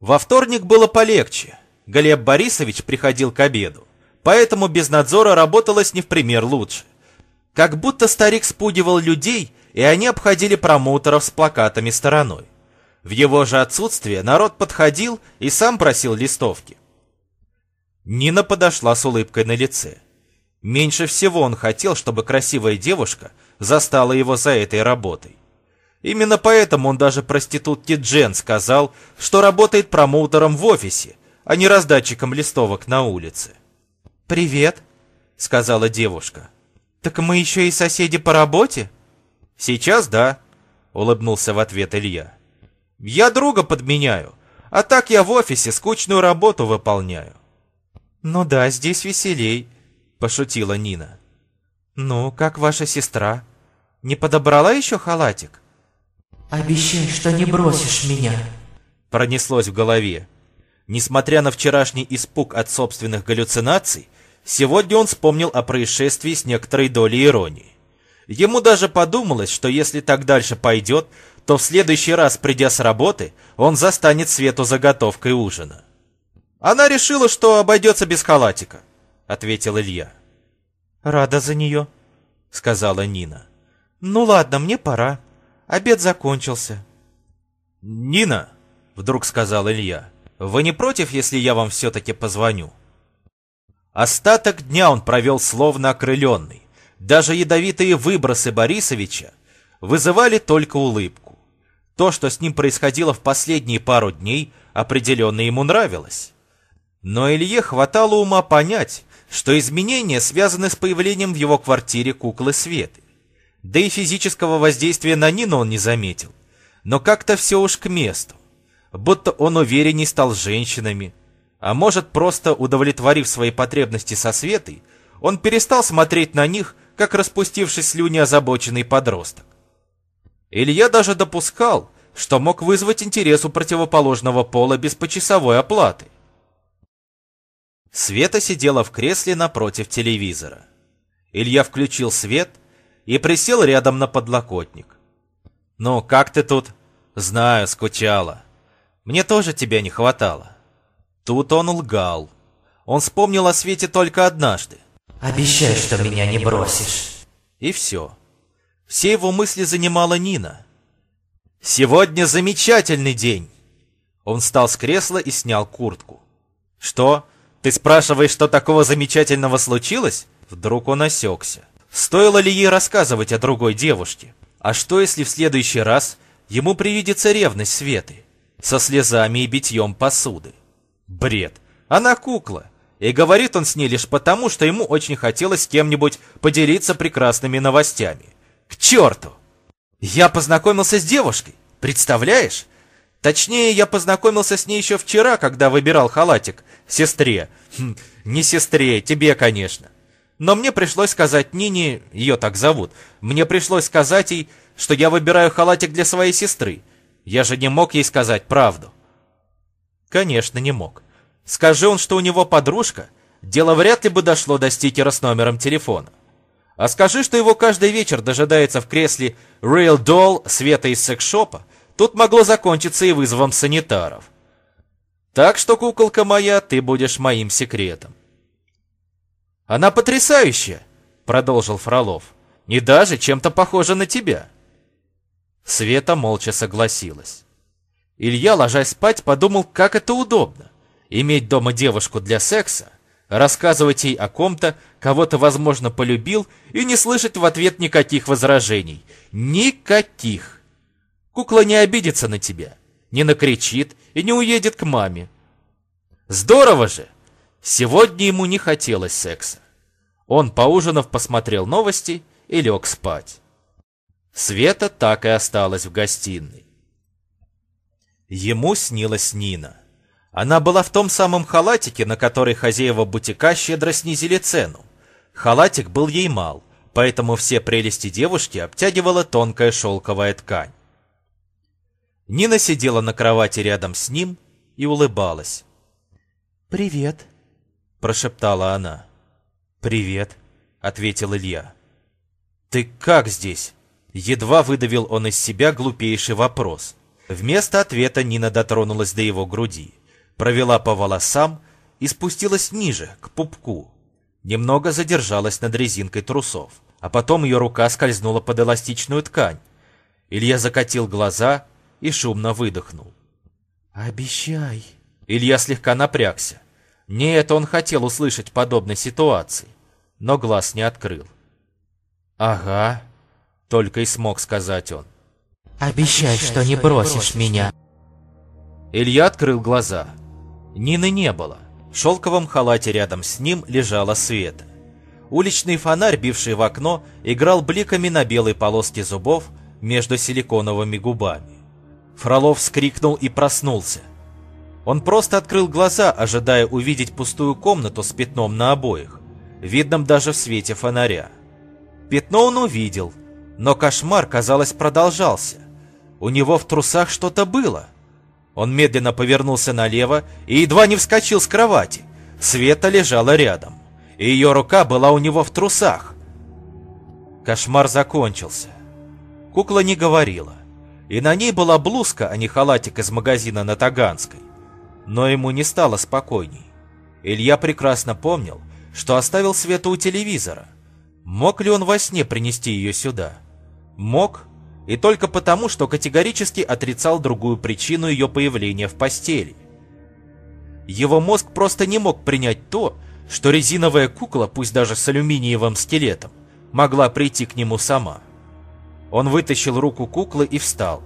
Во вторник было полегче. Глеб Борисович приходил к обеду, поэтому без надзора работалось не в пример лучше. Как будто старик спугивал людей, и они обходили промоутеров с плакатами стороной. В его же отсутствие народ подходил и сам просил листовки. Нина подошла с улыбкой на лице. Меньше всего он хотел, чтобы красивая девушка застала его за этой работой. Именно поэтому он даже проститутке Джен сказал, что работает промоутером в офисе, а не раздатчиком листовок на улице. «Привет», — сказала девушка. «Так мы еще и соседи по работе?» «Сейчас да», — улыбнулся в ответ Илья. «Я друга подменяю, а так я в офисе скучную работу выполняю». «Ну да, здесь веселей», — пошутила Нина. «Ну, как ваша сестра? Не подобрала еще халатик?» «Обещай, что не бросишь меня», — пронеслось в голове. Несмотря на вчерашний испуг от собственных галлюцинаций, сегодня он вспомнил о происшествии с некоторой долей иронии. Ему даже подумалось, что если так дальше пойдет, то в следующий раз, придя с работы, он застанет Свету заготовкой ужина. «Она решила, что обойдется без халатика», — ответил Илья. «Рада за нее», — сказала Нина. «Ну ладно, мне пора. Обед закончился». «Нина», — вдруг сказал Илья, — «вы не против, если я вам все-таки позвоню?» Остаток дня он провел словно окрыленный. Даже ядовитые выбросы Борисовича вызывали только улыбку. То, что с ним происходило в последние пару дней, определенно ему нравилось. Но Илье хватало ума понять, что изменения связаны с появлением в его квартире куклы Светы. Да и физического воздействия на Нину он не заметил. Но как-то все уж к месту. Будто он уверенней стал женщинами. А может, просто удовлетворив свои потребности со Светой, он перестал смотреть на них, как распустивший слюни озабоченный подросток. Илья даже допускал, что мог вызвать интерес у противоположного пола без почасовой оплаты. Света сидела в кресле напротив телевизора. Илья включил свет и присел рядом на подлокотник. «Ну, как ты тут?» «Знаю, скучала. Мне тоже тебя не хватало». Тут он лгал. Он вспомнил о Свете только однажды. «Обещай, что меня не бросишь». И все. Все его мысли занимала Нина. «Сегодня замечательный день!» Он встал с кресла и снял куртку. «Что? Ты спрашиваешь, что такого замечательного случилось?» Вдруг он осекся. Стоило ли ей рассказывать о другой девушке? А что, если в следующий раз ему привидится ревность Светы? Со слезами и битьем посуды. Бред. Она кукла. И говорит он с ней лишь потому, что ему очень хотелось с кем-нибудь поделиться прекрасными новостями. К черту! Я познакомился с девушкой. Представляешь? Точнее, я познакомился с ней еще вчера, когда выбирал халатик. Сестре. Хм, не сестре, тебе, конечно. Но мне пришлось сказать Нине, ее так зовут, мне пришлось сказать ей, что я выбираю халатик для своей сестры. Я же не мог ей сказать правду. Конечно, не мог. Скажи он, что у него подружка, дело вряд ли бы дошло до стикера с номером телефона. А скажи, что его каждый вечер дожидается в кресле Real Doll Света из секс-шопа, тут могло закончиться и вызовом санитаров. Так что, куколка моя, ты будешь моим секретом. «Она потрясающая!» — продолжил Фролов. «Не даже чем-то похожа на тебя!» Света молча согласилась. Илья, ложась спать, подумал, как это удобно. Иметь дома девушку для секса, рассказывать ей о ком-то, кого-то, возможно, полюбил, и не слышать в ответ никаких возражений. Никаких! Кукла не обидится на тебя, не накричит и не уедет к маме. Здорово же! Сегодня ему не хотелось секса. Он, поужинав, посмотрел новости и лег спать. Света так и осталась в гостиной. Ему снилась Нина. Она была в том самом халатике, на который хозяева бутика щедро снизили цену. Халатик был ей мал, поэтому все прелести девушки обтягивала тонкая шелковая ткань. Нина сидела на кровати рядом с ним и улыбалась. «Привет», — прошептала она. «Привет», — ответил Илья. «Ты как здесь?» Едва выдавил он из себя глупейший вопрос. Вместо ответа Нина дотронулась до его груди, провела по волосам и спустилась ниже, к пупку. Немного задержалась над резинкой трусов, а потом ее рука скользнула под эластичную ткань. Илья закатил глаза и шумно выдохнул. «Обещай!» Илья слегка напрягся. Не это он хотел услышать подобной ситуации, но глаз не открыл. «Ага», — только и смог сказать он. Обещай, что не бросишь меня. Илья открыл глаза. Нины не было. В шелковом халате рядом с ним лежала Света. Уличный фонарь, бивший в окно, играл бликами на белой полоске зубов между силиконовыми губами. Фролов вскрикнул и проснулся. Он просто открыл глаза, ожидая увидеть пустую комнату с пятном на обоих, видным даже в свете фонаря. Пятно он увидел, но кошмар, казалось, продолжался. У него в трусах что-то было. Он медленно повернулся налево и едва не вскочил с кровати. Света лежала рядом, и ее рука была у него в трусах. Кошмар закончился. Кукла не говорила, и на ней была блузка, а не халатик из магазина на Таганской. Но ему не стало спокойней. Илья прекрасно помнил, что оставил Свету у телевизора. Мог ли он во сне принести ее сюда? Мог, и только потому, что категорически отрицал другую причину ее появления в постели. Его мозг просто не мог принять то, что резиновая кукла, пусть даже с алюминиевым скелетом, могла прийти к нему сама. Он вытащил руку куклы и встал.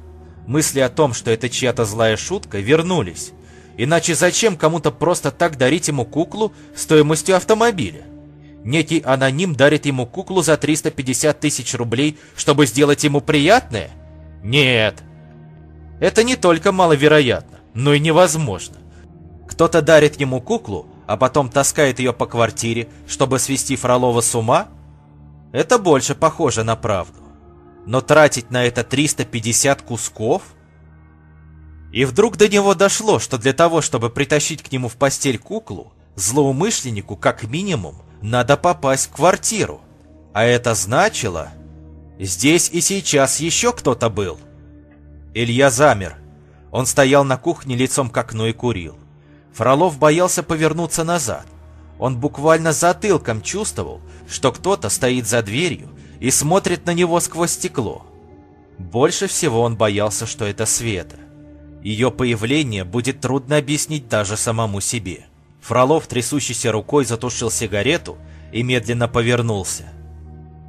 Мысли о том, что это чья-то злая шутка, вернулись. Иначе зачем кому-то просто так дарить ему куклу стоимостью автомобиля? Некий аноним дарит ему куклу за 350 тысяч рублей, чтобы сделать ему приятное? Нет. Это не только маловероятно, но и невозможно. Кто-то дарит ему куклу, а потом таскает ее по квартире, чтобы свести Фролова с ума? Это больше похоже на правду. Но тратить на это 350 кусков? И вдруг до него дошло, что для того, чтобы притащить к нему в постель куклу, злоумышленнику как минимум надо попасть в квартиру. А это значило... Здесь и сейчас еще кто-то был. Илья замер. Он стоял на кухне лицом к окну и курил. Фролов боялся повернуться назад. Он буквально затылком чувствовал, что кто-то стоит за дверью и смотрит на него сквозь стекло. Больше всего он боялся, что это Света. Ее появление будет трудно объяснить даже самому себе. Фролов трясущейся рукой затушил сигарету и медленно повернулся.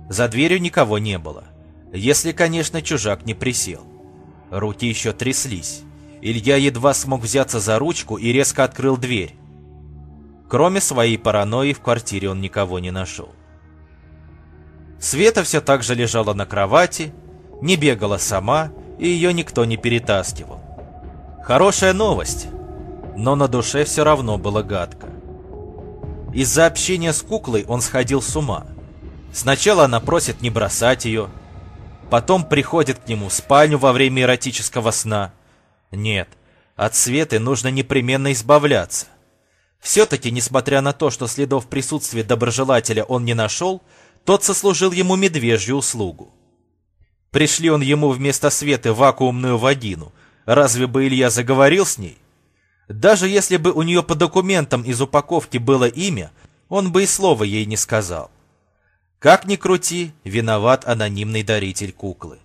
За дверью никого не было, если, конечно, чужак не присел. Руки еще тряслись. Илья едва смог взяться за ручку и резко открыл дверь. Кроме своей паранойи в квартире он никого не нашел. Света все так же лежала на кровати, не бегала сама, и ее никто не перетаскивал. Хорошая новость но на душе все равно было гадко. Из-за общения с куклой он сходил с ума. Сначала она просит не бросать ее, потом приходит к нему в спальню во время эротического сна. Нет, от Светы нужно непременно избавляться. Все-таки, несмотря на то, что следов присутствия доброжелателя он не нашел, тот сослужил ему медвежью услугу. Пришли он ему вместо Светы вакуумную вагину, разве бы Илья заговорил с ней? Даже если бы у нее по документам из упаковки было имя, он бы и слова ей не сказал. Как ни крути, виноват анонимный даритель куклы.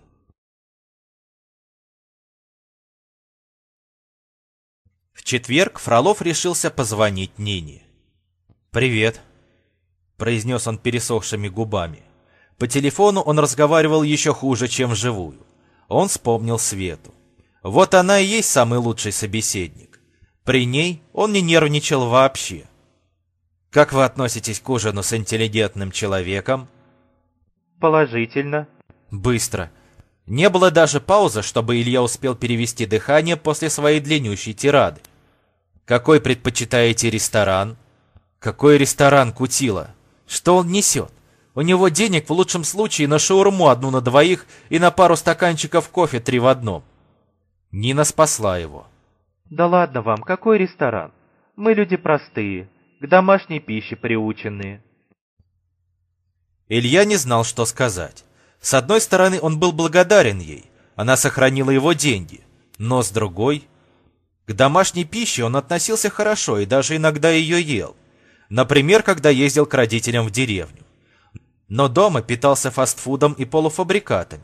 В четверг Фролов решился позвонить Нине. «Привет», — произнес он пересохшими губами. По телефону он разговаривал еще хуже, чем вживую. Он вспомнил Свету. Вот она и есть самый лучший собеседник. При ней он не нервничал вообще. Как вы относитесь к ужину с интеллигентным человеком? Положительно. Быстро. Не было даже паузы, чтобы Илья успел перевести дыхание после своей длиннющей тирады. Какой предпочитаете ресторан? Какой ресторан Кутила? Что он несет? У него денег в лучшем случае на шаурму одну на двоих и на пару стаканчиков кофе три в одном. Нина спасла его. Да ладно вам, какой ресторан? Мы люди простые, к домашней пище приученные. Илья не знал, что сказать. С одной стороны, он был благодарен ей. Она сохранила его деньги. Но с другой, к домашней пище он относился хорошо и даже иногда ее ел. Например, когда ездил к родителям в деревню. Но дома питался фастфудом и полуфабрикатами.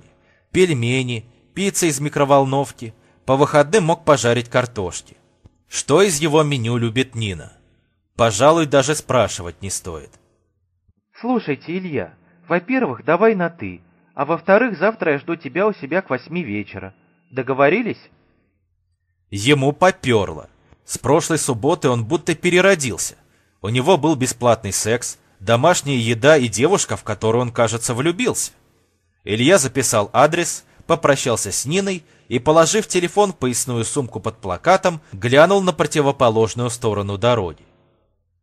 Пельмени, пицца из микроволновки. По выходным мог пожарить картошки. Что из его меню любит Нина? Пожалуй, даже спрашивать не стоит. Слушайте, Илья, во-первых, давай на «ты», а во-вторых, завтра я жду тебя у себя к восьми вечера. Договорились? Ему поперло. С прошлой субботы он будто переродился. У него был бесплатный секс, домашняя еда и девушка, в которую он, кажется, влюбился. Илья записал адрес, попрощался с Ниной и, положив телефон в поясную сумку под плакатом, глянул на противоположную сторону дороги.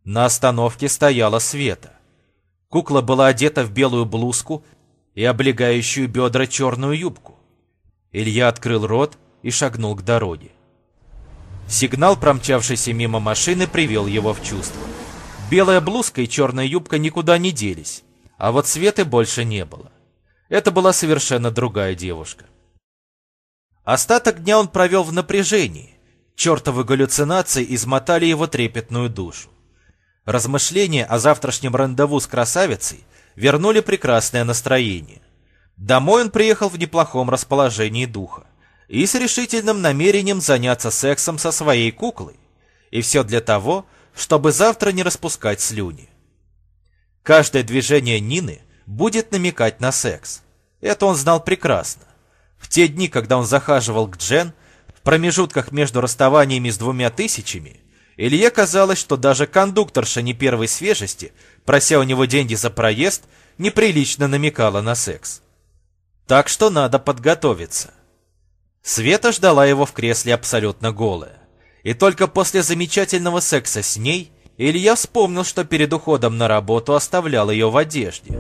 На остановке стояла Света. Кукла была одета в белую блузку и облегающую бедра черную юбку. Илья открыл рот и шагнул к дороге. Сигнал, промчавшийся мимо машины, привел его в чувство. Белая блузка и черная юбка никуда не делись, а вот Светы больше не было. Это была совершенно другая девушка. Остаток дня он провел в напряжении. Чертовы галлюцинации измотали его трепетную душу. Размышления о завтрашнем рандеву с красавицей вернули прекрасное настроение. Домой он приехал в неплохом расположении духа и с решительным намерением заняться сексом со своей куклой. И все для того, чтобы завтра не распускать слюни. Каждое движение Нины будет намекать на секс. Это он знал прекрасно. В те дни, когда он захаживал к Джен, в промежутках между расставаниями с двумя тысячами, Илье казалось, что даже кондукторша не первой свежести, прося у него деньги за проезд, неприлично намекала на секс. Так что надо подготовиться. Света ждала его в кресле абсолютно голая. И только после замечательного секса с ней Илья вспомнил, что перед уходом на работу оставлял ее в одежде.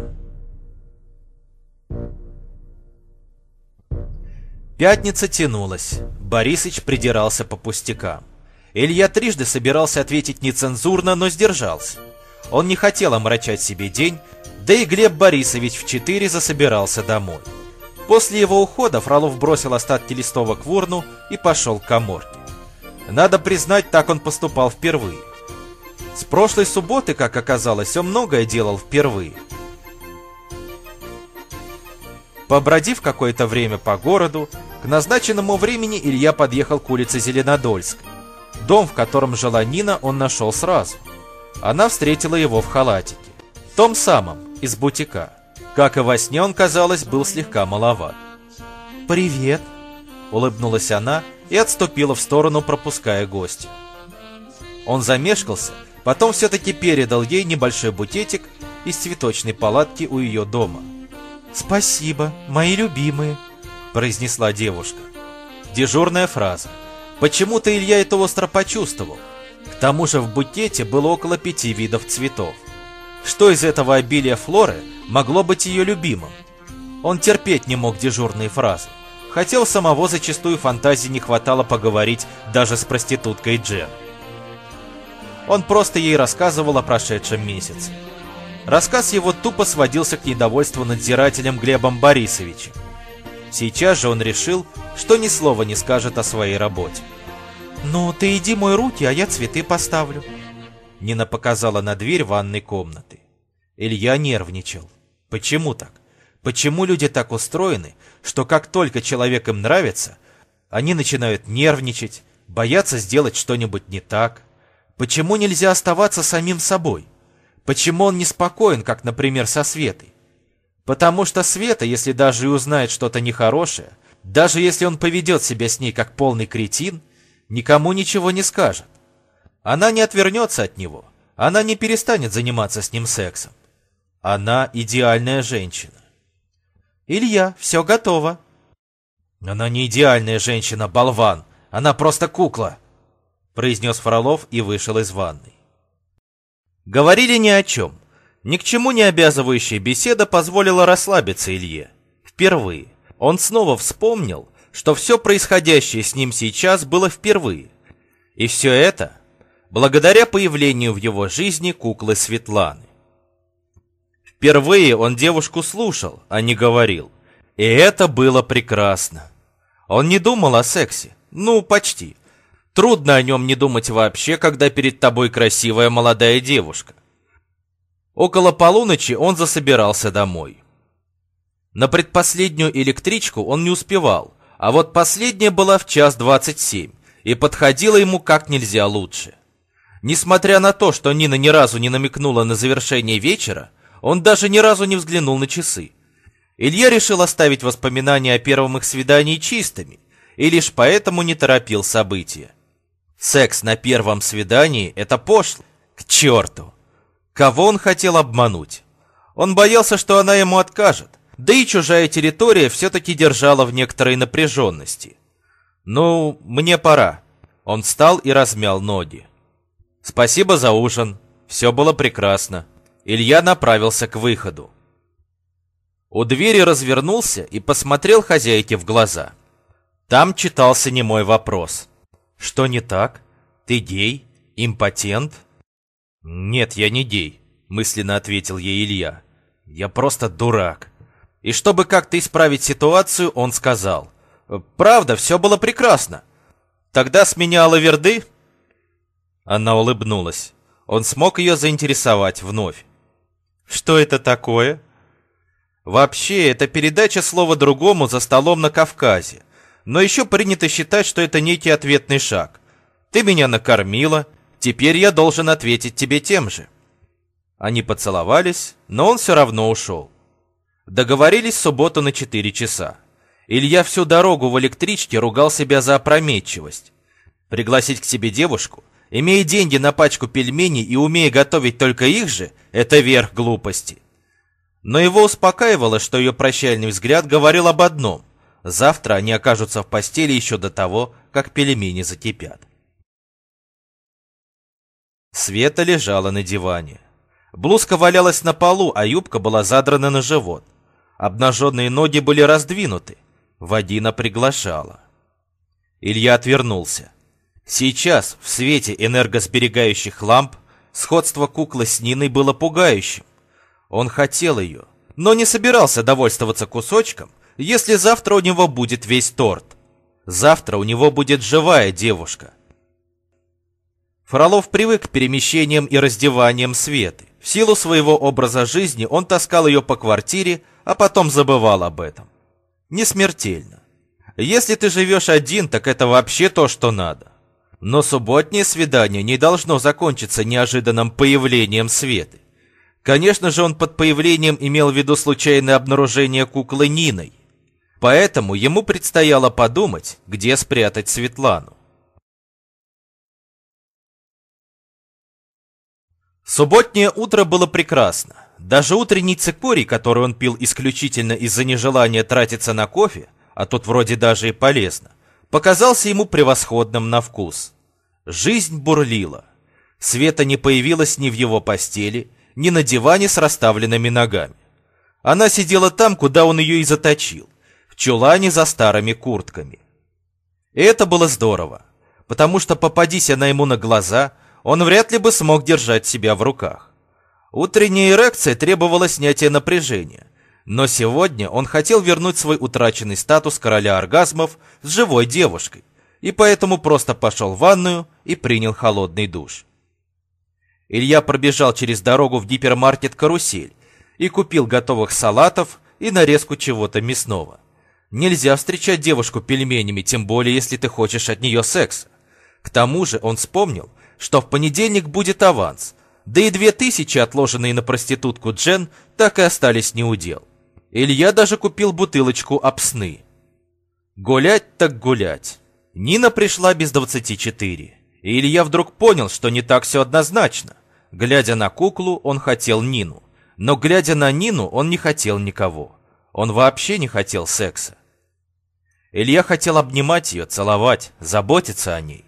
Пятница тянулась. Борисыч придирался по пустякам. Илья трижды собирался ответить нецензурно, но сдержался. Он не хотел омрачать себе день, да и Глеб Борисович в четыре засобирался домой. После его ухода Фролов бросил остатки листовок в урну и пошел к коморке. Надо признать, так он поступал впервые. С прошлой субботы, как оказалось, он многое делал впервые. Побродив какое-то время по городу, к назначенному времени Илья подъехал к улице Зеленодольской. Дом, в котором жила Нина, он нашел сразу. Она встретила его в халатике. Том самом, из бутика. Как и во сне, он, казалось, был слегка маловат. «Привет!» — улыбнулась она и отступила в сторону, пропуская гостя. Он замешкался, потом все-таки передал ей небольшой букетик из цветочной палатки у ее дома. «Спасибо, мои любимые», — произнесла девушка. Дежурная фраза. Почему-то Илья это остро почувствовал. К тому же в букете было около пяти видов цветов. Что из этого обилия флоры могло быть ее любимым? Он терпеть не мог дежурные фразы. Хотел самого зачастую фантазии не хватало поговорить даже с проституткой Джен. Он просто ей рассказывал о прошедшем месяце. Рассказ его тупо сводился к недовольству надзирателем Глебом Борисовичем. Сейчас же он решил, что ни слова не скажет о своей работе. «Ну, ты иди мой руки, а я цветы поставлю». Нина показала на дверь ванной комнаты. Илья нервничал. Почему так? Почему люди так устроены, что как только человек им нравится, они начинают нервничать, бояться сделать что-нибудь не так? Почему нельзя оставаться самим собой? Почему он неспокоен, как, например, со Светой? Потому что Света, если даже и узнает что-то нехорошее, даже если он поведет себя с ней как полный кретин, никому ничего не скажет. Она не отвернется от него, она не перестанет заниматься с ним сексом. Она идеальная женщина. «Илья, все готово». «Она не идеальная женщина, болван, она просто кукла», произнес Фролов и вышел из ванной. Говорили ни о чем. Ни к чему не обязывающая беседа позволила расслабиться Илье. Впервые. Он снова вспомнил, что все происходящее с ним сейчас было впервые. И все это благодаря появлению в его жизни куклы Светланы. Впервые он девушку слушал, а не говорил. И это было прекрасно. Он не думал о сексе, Ну, почти. Трудно о нем не думать вообще, когда перед тобой красивая молодая девушка. Около полуночи он засобирался домой. На предпоследнюю электричку он не успевал, а вот последняя была в час двадцать семь и подходила ему как нельзя лучше. Несмотря на то, что Нина ни разу не намекнула на завершение вечера, он даже ни разу не взглянул на часы. Илья решил оставить воспоминания о первом их свидании чистыми, и лишь поэтому не торопил события. Секс на первом свидании — это пошло. К черту! Кого он хотел обмануть? Он боялся, что она ему откажет, да и чужая территория все-таки держала в некоторой напряженности. «Ну, мне пора». Он встал и размял ноги. «Спасибо за ужин. Все было прекрасно». Илья направился к выходу. У двери развернулся и посмотрел хозяйке в глаза. Там читался немой вопрос. «Что не так? Ты гей? Импотент?» «Нет, я не гей», — мысленно ответил ей Илья. «Я просто дурак». И чтобы как-то исправить ситуацию, он сказал. «Правда, все было прекрасно. Тогда с меня лаверды?» Она улыбнулась. Он смог ее заинтересовать вновь. «Что это такое?» «Вообще, это передача слова другому за столом на Кавказе. Но еще принято считать, что это некий ответный шаг. Ты меня накормила, теперь я должен ответить тебе тем же». Они поцеловались, но он все равно ушел. Договорились в субботу на 4 часа. Илья всю дорогу в электричке ругал себя за опрометчивость. Пригласить к себе девушку, имея деньги на пачку пельменей и умея готовить только их же, это верх глупости. Но его успокаивало, что ее прощальный взгляд говорил об одном. Завтра они окажутся в постели еще до того, как пельмени закипят. Света лежала на диване. Блузка валялась на полу, а юбка была задрана на живот. Обнаженные ноги были раздвинуты. Вадина приглашала. Илья отвернулся. Сейчас, в свете энергосберегающих ламп, сходство куклы с Ниной было пугающим. Он хотел ее, но не собирался довольствоваться кусочком, если завтра у него будет весь торт. Завтра у него будет живая девушка. Фролов привык к перемещениям и раздеваниям Светы. В силу своего образа жизни он таскал ее по квартире, а потом забывал об этом. Не смертельно. Если ты живешь один, так это вообще то, что надо. Но субботнее свидание не должно закончиться неожиданным появлением Светы. Конечно же, он под появлением имел в виду случайное обнаружение куклы Ниной. Поэтому ему предстояло подумать, где спрятать Светлану. Субботнее утро было прекрасно. Даже утренний цикорий, который он пил исключительно из-за нежелания тратиться на кофе, а тут вроде даже и полезно, показался ему превосходным на вкус. Жизнь бурлила. Света не появилась ни в его постели, ни на диване с расставленными ногами. Она сидела там, куда он ее и заточил, в чулане за старыми куртками. И это было здорово, потому что попадись она ему на глаза, он вряд ли бы смог держать себя в руках. Утренняя эрекция требовала снятия напряжения, но сегодня он хотел вернуть свой утраченный статус короля оргазмов с живой девушкой, и поэтому просто пошел в ванную и принял холодный душ. Илья пробежал через дорогу в гипермаркет «Карусель» и купил готовых салатов и нарезку чего-то мясного. Нельзя встречать девушку пельменями, тем более, если ты хочешь от нее секса. К тому же он вспомнил, что в понедельник будет аванс, да и две тысячи, отложенные на проститутку Джен, так и остались неудел. Илья даже купил бутылочку обсны. Гулять так гулять. Нина пришла без двадцати четыре. И Илья вдруг понял, что не так все однозначно. Глядя на куклу, он хотел Нину. Но глядя на Нину, он не хотел никого. Он вообще не хотел секса. Илья хотел обнимать ее, целовать, заботиться о ней.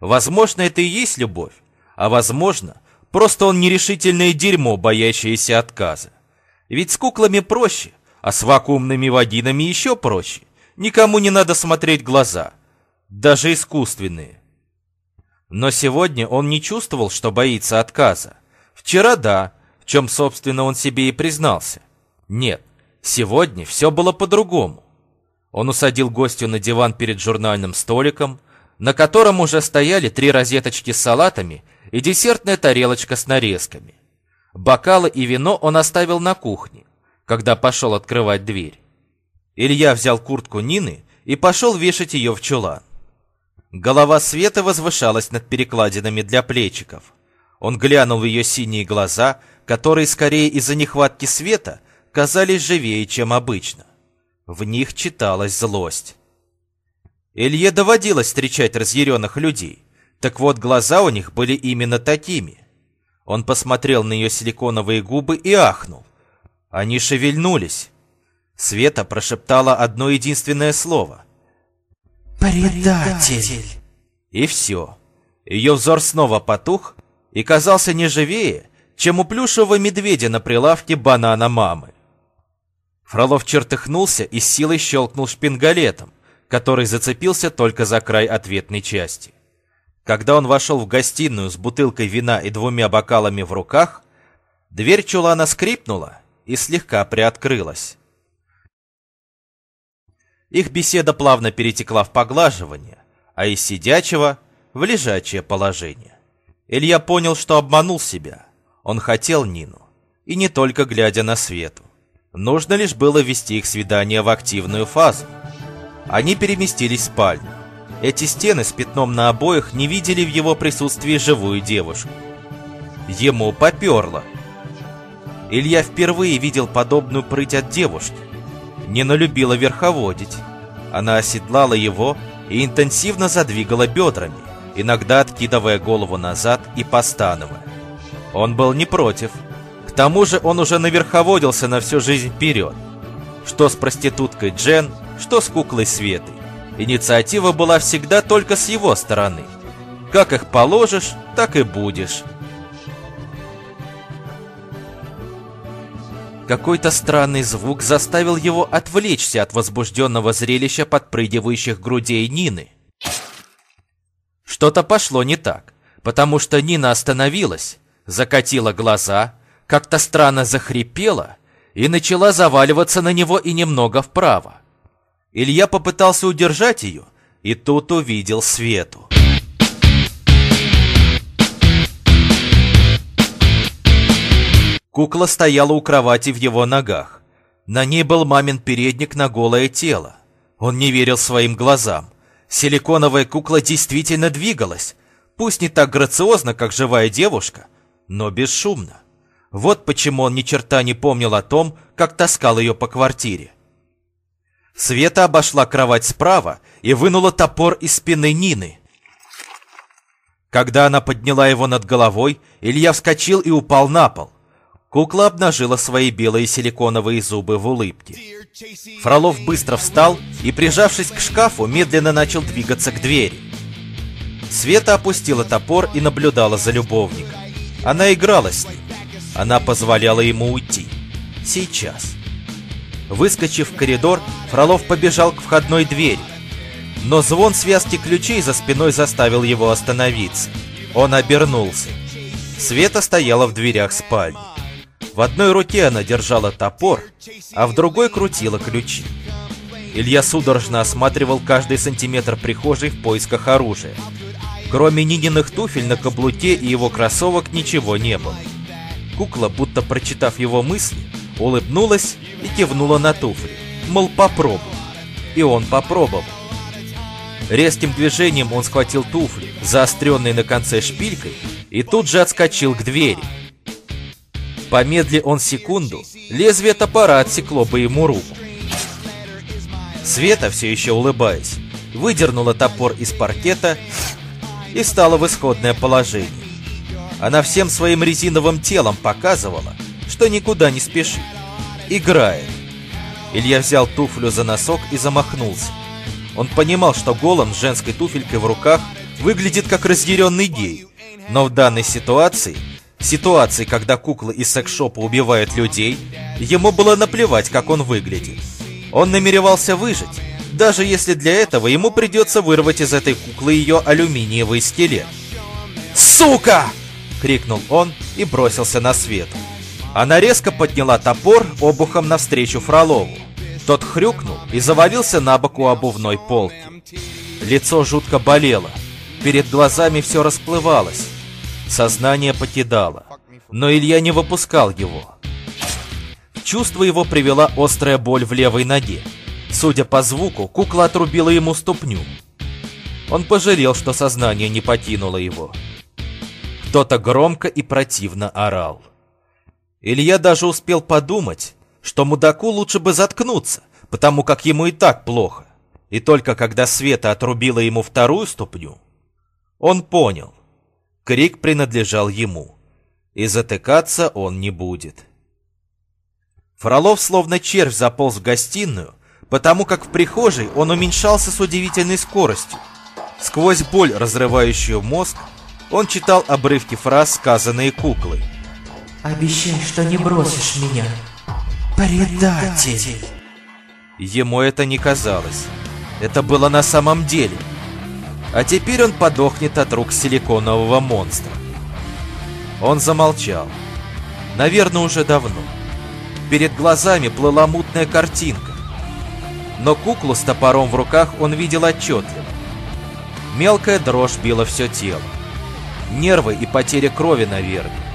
Возможно, это и есть любовь, а возможно, просто он нерешительное дерьмо, боящееся отказа. Ведь с куклами проще, а с вакуумными вагинами еще проще. Никому не надо смотреть глаза, даже искусственные. Но сегодня он не чувствовал, что боится отказа. Вчера да, в чем, собственно, он себе и признался. Нет, сегодня все было по-другому. Он усадил гостю на диван перед журнальным столиком, на котором уже стояли три розеточки с салатами и десертная тарелочка с нарезками. Бокалы и вино он оставил на кухне, когда пошел открывать дверь. Илья взял куртку Нины и пошел вешать ее в чулан. Голова Светы возвышалась над перекладинами для плечиков. Он глянул в ее синие глаза, которые скорее из-за нехватки света казались живее, чем обычно. В них читалась злость. Илье доводилось встречать разъяренных людей, так вот глаза у них были именно такими. Он посмотрел на ее силиконовые губы и ахнул. Они шевельнулись. Света прошептала одно единственное слово. «Предатель!» И все. Ее взор снова потух и казался не живее, чем у плюшевого медведя на прилавке банана мамы. Фролов чертыхнулся и с силой щелкнул шпингалетом который зацепился только за край ответной части. Когда он вошел в гостиную с бутылкой вина и двумя бокалами в руках, дверь чулана скрипнула и слегка приоткрылась. Их беседа плавно перетекла в поглаживание, а из сидячего в лежачее положение. Илья понял, что обманул себя. Он хотел Нину, и не только глядя на Свету. Нужно лишь было ввести их свидание в активную фазу. Они переместились в спальню. Эти стены с пятном на обоих не видели в его присутствии живую девушку. Ему поперло. Илья впервые видел подобную прыть от девушки. Нина любила верховодить. Она оседлала его и интенсивно задвигала бедрами, иногда откидывая голову назад и постановая. Он был не против. К тому же он уже наверховодился на всю жизнь вперед. Что с проституткой Джен, что с куклой Светой. Инициатива была всегда только с его стороны. Как их положишь, так и будешь. Какой-то странный звук заставил его отвлечься от возбужденного зрелища подпрыгивающих грудей Нины. Что-то пошло не так, потому что Нина остановилась, закатила глаза, как-то странно захрипела и начала заваливаться на него и немного вправо. Илья попытался удержать ее, и тут увидел Свету. Кукла стояла у кровати в его ногах. На ней был мамин передник на голое тело. Он не верил своим глазам. Силиконовая кукла действительно двигалась, пусть не так грациозно, как живая девушка, но бесшумно. Вот почему он ни черта не помнил о том, как таскал ее по квартире. Света обошла кровать справа и вынула топор из спины Нины. Когда она подняла его над головой, Илья вскочил и упал на пол. Кукла обнажила свои белые силиконовые зубы в улыбке. Фролов быстро встал и, прижавшись к шкафу, медленно начал двигаться к двери. Света опустила топор и наблюдала за любовником. Она играла с ним. Она позволяла ему уйти. Сейчас. Выскочив в коридор, Фролов побежал к входной двери. Но звон связки ключей за спиной заставил его остановиться. Он обернулся. Света стояла в дверях спальни. В одной руке она держала топор, а в другой крутила ключи. Илья судорожно осматривал каждый сантиметр прихожей в поисках оружия. Кроме Нининых туфель на каблуке и его кроссовок ничего не было. Кукла, будто прочитав его мысли, улыбнулась и кивнула на туфли, мол, попробуй. И он попробовал. Резким движением он схватил туфли, заостренные на конце шпилькой, и тут же отскочил к двери. Помедли он секунду, лезвие топора отсекло бы ему руку. Света, все еще улыбаясь, выдернула топор из паркета и стала в исходное положение. Она всем своим резиновым телом показывала, что никуда не спешит. Играет. Илья взял туфлю за носок и замахнулся. Он понимал, что голым с женской туфелькой в руках выглядит как разъяренный гей. Но в данной ситуации, ситуации, когда куклы из секс-шопа убивают людей, ему было наплевать, как он выглядит. Он намеревался выжить, даже если для этого ему придется вырвать из этой куклы ее алюминиевый скелет. «Сука!» — крикнул он и бросился на свет. Она резко подняла топор обухом навстречу Фролову. Тот хрюкнул и завалился на бок у обувной полки. Лицо жутко болело, перед глазами все расплывалось, сознание покидало, но Илья не выпускал его. Чувство его привела острая боль в левой ноге. Судя по звуку, кукла отрубила ему ступню. Он пожалел, что сознание не покинуло его. Кто-то громко и противно орал. Илья даже успел подумать, что мудаку лучше бы заткнуться, потому как ему и так плохо. И только когда Света отрубила ему вторую ступню, он понял, крик принадлежал ему, и затыкаться он не будет. Фролов словно червь заполз в гостиную, потому как в прихожей он уменьшался с удивительной скоростью. Сквозь боль, разрывающую мозг, он читал обрывки фраз, сказанные куклой. Обещай, что не бросишь меня. Предатель. Ему это не казалось. Это было на самом деле. А теперь он подохнет от рук силиконового монстра. Он замолчал. Наверное, уже давно. Перед глазами плыла мутная картинка. Но куклу с топором в руках он видел отчетливо. Мелкая дрожь била все тело. Нервы и потеря крови, наверное.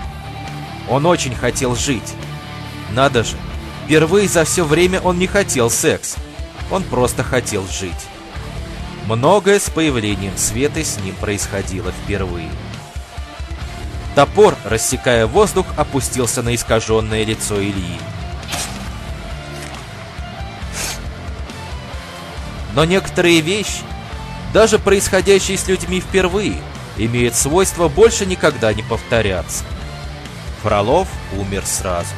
Он очень хотел жить. Надо же, впервые за все время он не хотел секс. Он просто хотел жить. Многое с появлением света с ним происходило впервые. Топор, рассекая воздух, опустился на искаженное лицо Ильи. Но некоторые вещи, даже происходящие с людьми впервые, имеют свойство больше никогда не повторяться. Фролов умер сразу.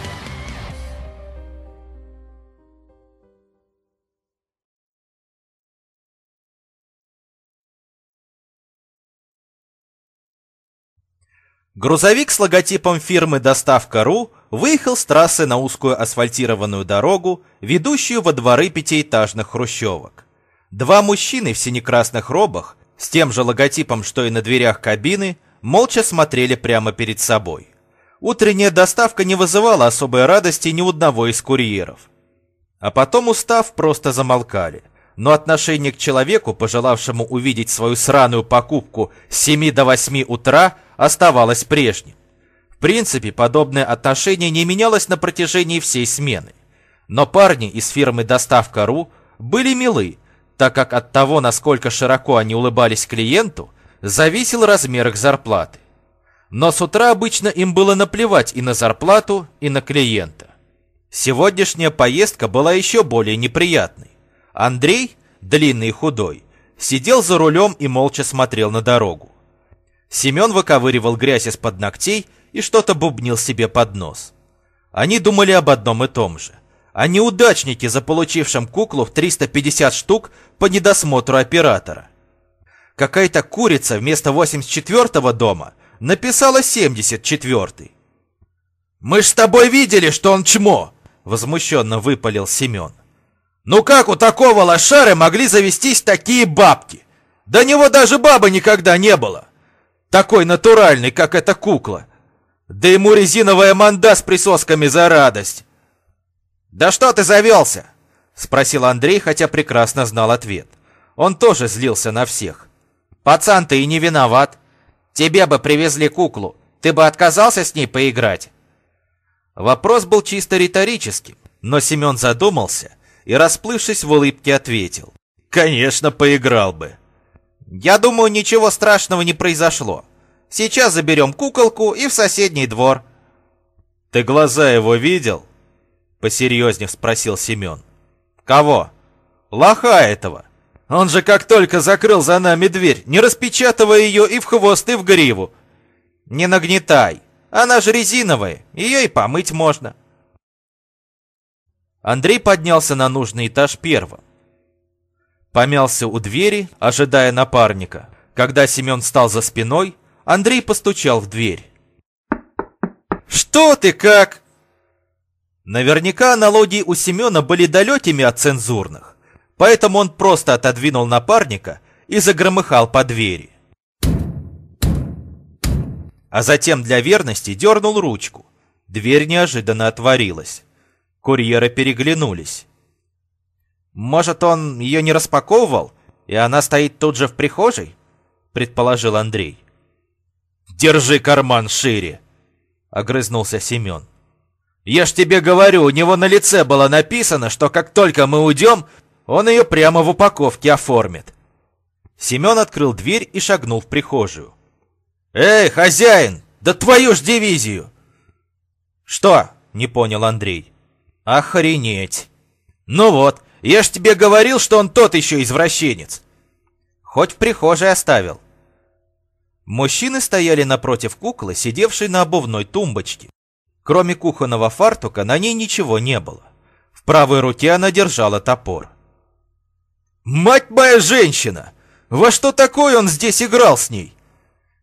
Грузовик с логотипом фирмы «Доставка.ру» выехал с трассы на узкую асфальтированную дорогу, ведущую во дворы пятиэтажных хрущевок. Два мужчины в синекрасных робах, с тем же логотипом, что и на дверях кабины, молча смотрели прямо перед собой. Утренняя доставка не вызывала особой радости ни у одного из курьеров. А потом, устав, просто замолкали. Но отношение к человеку, пожелавшему увидеть свою сраную покупку с 7 до 8 утра, оставалось прежним. В принципе, подобное отношение не менялось на протяжении всей смены. Но парни из фирмы «Доставка.ру» были милы, так как от того, насколько широко они улыбались клиенту, зависел размер их зарплаты. Но с утра обычно им было наплевать и на зарплату, и на клиента. Сегодняшняя поездка была еще более неприятной. Андрей, длинный и худой, сидел за рулем и молча смотрел на дорогу. Семен выковыривал грязь из-под ногтей и что-то бубнил себе под нос. Они думали об одном и том же. О неудачнике, заполучившем куклу в 350 штук по недосмотру оператора. Какая-то курица вместо 84-го дома написала 74-й. «Мы ж с тобой видели, что он чмо!» Возмущенно выпалил Семен. «Ну как у такого лошары могли завестись такие бабки? До него даже бабы никогда не было!» Такой натуральный, как эта кукла. Да ему резиновая манда с присосками за радость. «Да что ты завелся?» Спросил Андрей, хотя прекрасно знал ответ. Он тоже злился на всех. «Пацан, ты и не виноват. Тебе бы привезли куклу. Ты бы отказался с ней поиграть?» Вопрос был чисто риторическим, но Семен задумался и, расплывшись в улыбке, ответил. «Конечно, поиграл бы». Я думаю, ничего страшного не произошло. Сейчас заберем куколку и в соседний двор. Ты глаза его видел? Посерьезнее спросил Семен. Кого? Лоха этого. Он же как только закрыл за нами дверь, не распечатывая ее и в хвост, и в гриву. Не нагнетай. Она же резиновая, ее и помыть можно. Андрей поднялся на нужный этаж первым. Помялся у двери, ожидая напарника. Когда Семен встал за спиной, Андрей постучал в дверь. «Что ты как?» Наверняка аналогии у Семена были далекими от цензурных, поэтому он просто отодвинул напарника и загромыхал по двери. А затем для верности дернул ручку. Дверь неожиданно отворилась. Курьеры переглянулись. Может, он ее не распаковывал? И она стоит тут же в прихожей? Предположил Андрей. Держи карман шире, огрызнулся Семен. Я ж тебе говорю, у него на лице было написано, что как только мы уйдем, он ее прямо в упаковке оформит. Семен открыл дверь и шагнул в прихожую. «Эй, хозяин, да твою ж дивизию!» «Что?» — не понял Андрей. «Охренеть!» «Ну вот, я ж тебе говорил, что он тот еще извращенец!» «Хоть в прихожей оставил!» Мужчины стояли напротив куклы, сидевшей на обувной тумбочке. Кроме кухонного фартука на ней ничего не было. В правой руке она держала топор. «Мать моя женщина! Во что такое он здесь играл с ней?»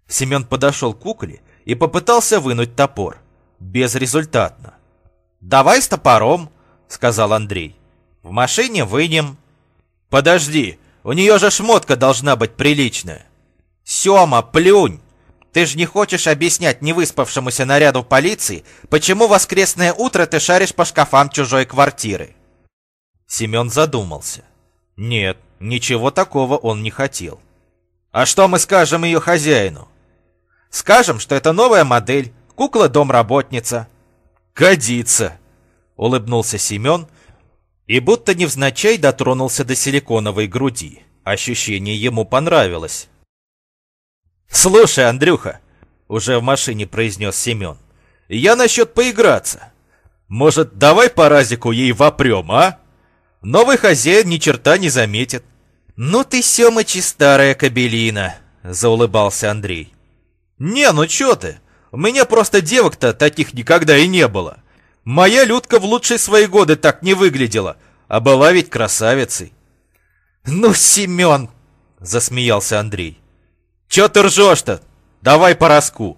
Семен подошел к кукле и попытался вынуть топор. Безрезультатно. «Давай с топором», — сказал Андрей. «В машине вынем». «Подожди, у нее же шмотка должна быть приличная». «Сема, плюнь! Ты же не хочешь объяснять невыспавшемуся наряду полиции, почему воскресное утро ты шаришь по шкафам чужой квартиры?» Семен задумался. Нет, ничего такого он не хотел. «А что мы скажем ее хозяину?» «Скажем, что это новая модель, кукла-домработница». «Годится!» — улыбнулся Семен и будто невзначай дотронулся до силиконовой груди. Ощущение ему понравилось. «Слушай, Андрюха!» — уже в машине произнес Семен. «Я насчет поиграться. Может, давай паразику ей вопрем, а? Новый хозяин ни черта не заметит». «Ну ты, Семыч, и старая кабелина!» — заулыбался Андрей. «Не, ну чё ты? У меня просто девок-то таких никогда и не было. Моя Людка в лучшие свои годы так не выглядела, а была ведь красавицей». «Ну, Семен!» — засмеялся Андрей. «Чё ты ржёшь-то? Давай по роску!»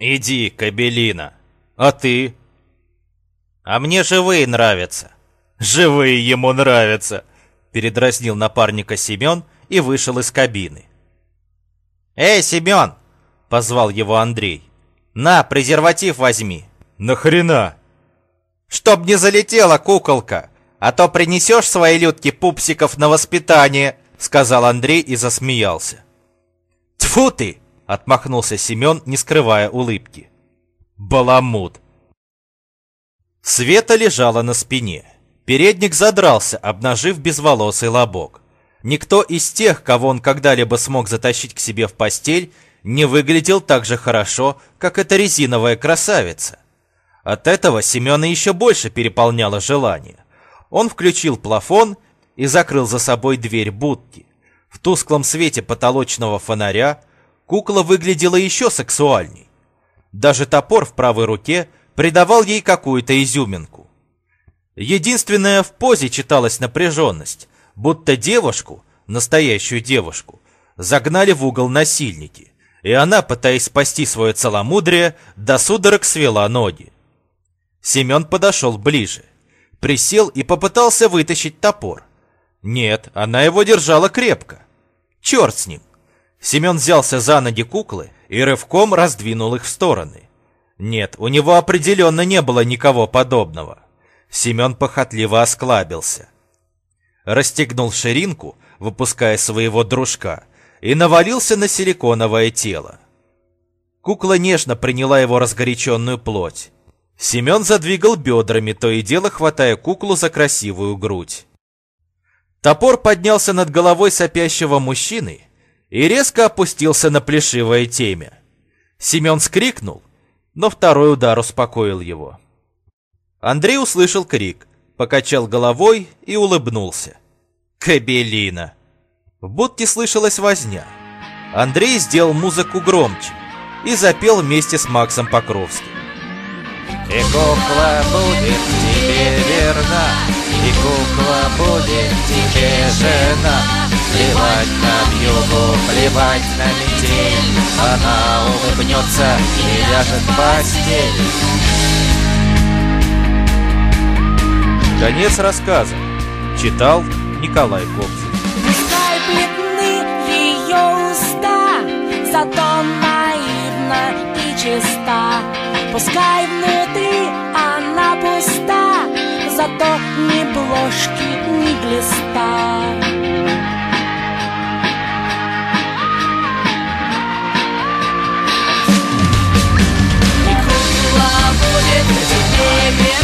«Иди, кабелина. А ты?» «А мне живые нравятся». «Живые ему нравятся!» Передразнил напарника Семен и вышел из кабины. «Эй, Семен!» — позвал его Андрей. «На, презерватив возьми». «Нахрена?» «Чтоб не залетела куколка, а то принесешь своей Людке пупсиков на воспитание», — сказал Андрей и засмеялся. «Тьфу ты!» — отмахнулся Семен, не скрывая улыбки. «Баламут!» Света лежала на спине. Передник задрался, обнажив безволосый лобок. Никто из тех, кого он когда-либо смог затащить к себе в постель, не выглядел так же хорошо, как эта резиновая красавица. От этого Семена еще больше переполняло желание. Он включил плафон и закрыл за собой дверь будки. В тусклом свете потолочного фонаря кукла выглядела еще сексуальней. Даже топор в правой руке придавал ей какую-то изюминку. Единственная в позе читалась напряженность, будто девушку, настоящую девушку, загнали в угол насильники, и она, пытаясь спасти свое целомудрие, до судорог свела ноги. Семен подошел ближе, присел и попытался вытащить топор. Нет, она его держала крепко. Черт с ним. Семен взялся за ноги куклы и рывком раздвинул их в стороны. Нет, у него определенно не было никого подобного. Семен похотливо осклабился. Расстегнул ширинку, выпуская своего дружка, и навалился на силиконовое тело. Кукла нежно приняла его разгоряченную плоть. Семен задвигал бедрами, то и дело хватая куклу за красивую грудь. Топор поднялся над головой сопящего мужчины и резко опустился на плешивое темя. Семен скрикнул, но второй удар успокоил его. Андрей услышал крик, покачал головой и улыбнулся. Кабелина. В будке слышалась возня. Андрей сделал музыку громче и запел вместе с Максом Покровским. И кукла будет тебе верна, И кукла будет тебе жена. Плевать на вьюгу, плевать на метель, Она улыбнется и ляжет в постель. Конец рассказа. Читал Николай Кобзин. Пускай бледны ее уста, зато наивна и чиста. Пускай внутри она пуста, зато ни бложки, ни глиста. будет тебе